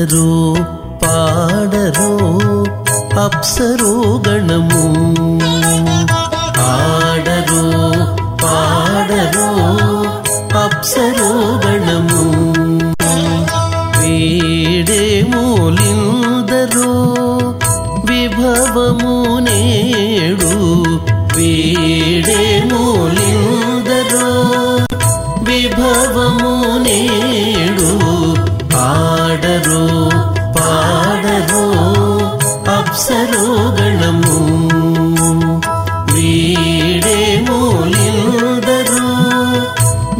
ఆడరు పాడరు అప్సరు గణము. ఆడరు పాడరు అప్సరు గణము. వీడే మూలిందరు విభవము నేడు. వీడే మూలిందరు విభవము నేడు. ఆడరు పాడరు అప్సరు గణము. వీడే మూలిందరు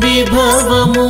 విభవము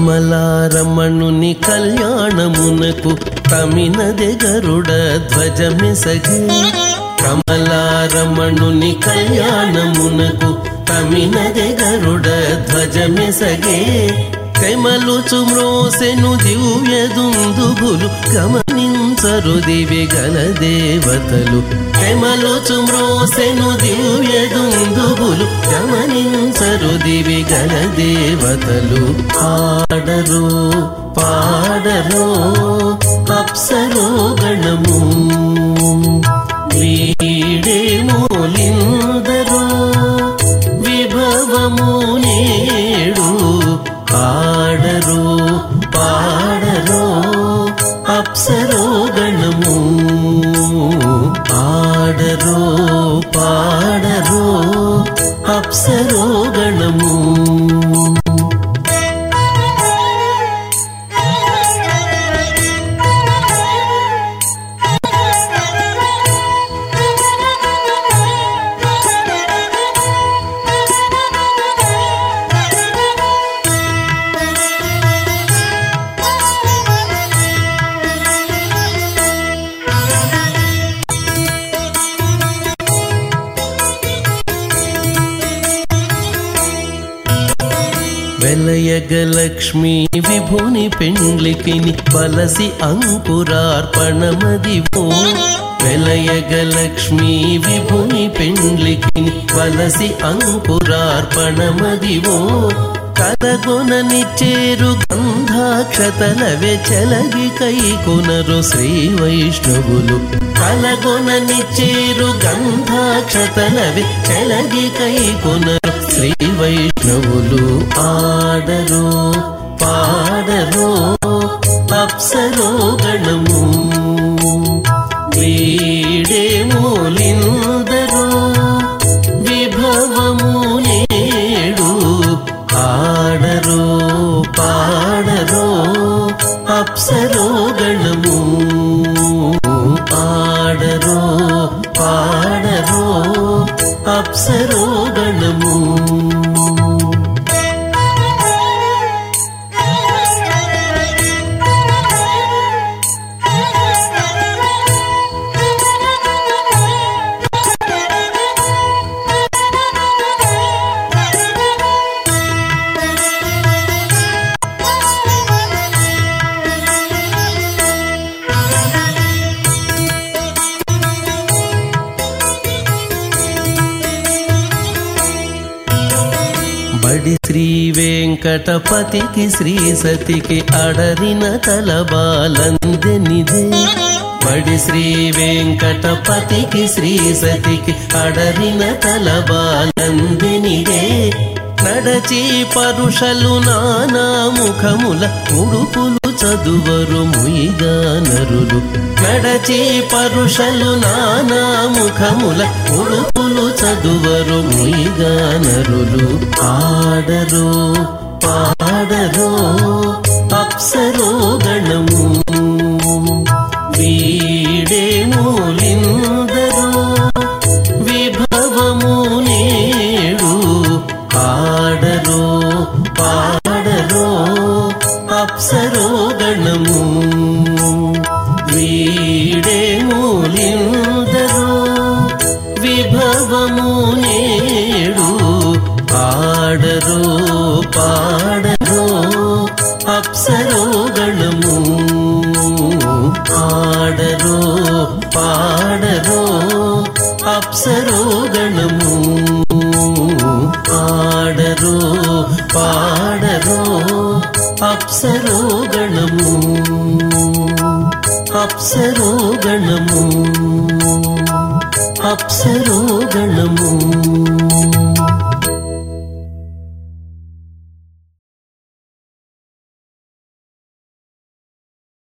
కమలారమణుని కళ్యాణమునకు తమినదె గరుడ ధ్వజమెసగే. కమలారమణుని కళ్యాణమునకు తమినదె గరుడ ధ్వజమెసగే. కమలుచు చుమ్రోసెను దివ్యదుందుగులు దుందుబులు గమనించరు దివి గల దేవతలు. కమలుచు చుమ్రోసెను దివ్య దుందుబులు గమనించరు దివి గల దేవతలు. పాడరు పాడరు అప్సరు గణము. వీడే మూలిందరు విభవము నేడు ఆడరు పాడరు. ಜ್ಞಾನವು వెలయగ లక్ష్మీ విభుని పెండ్లికిని బలసి అంకురార్పణమదివో. వెలయగ లక్ష్మీ విభుని పెండ్లికిని బలసి అంకురార్పణమదివో. కలగొనని చేరు వెచలగి చెలగి కైకొనరు శ్రీ వైష్ణవులు. కలగొనని చేరు గంధాక్షతలవే చెలగి కైకొనరు శ్రీ వైష్ణవులు ఆడరు పాడరు అప్సరో గణము. వీడే మూలిందరు విభవము నేడు ఆడరు పాడరు అప్సరో గణము. ఆడరు పాడరు అప్సరో బడి శ్రీ వెంకటపతికి శ్రీ సతికి అడరిన తలబాలందెనిదే బడి శ్రీ వెంకటపతికి శ్రీ సతికి అడరిన తలబాలందెనిదే నడచి పరుషలు నానా ముఖముల ఉడుపులు చదువరు ముయిగానరులు. నడచి పరుషలు నానా ముఖముల ఉడుపులు చదువరు ముయిగానరులు. ఆడరు పాడరు అప్సరు గణము. వీడే ఆడరో పాడరో అప్సరోగణము. ఆడరో పాడరో అప్సరోగణము. ఆడరో పాడరో అప్సరోగణము. అప్సరోగణము. అప్సరోగణము.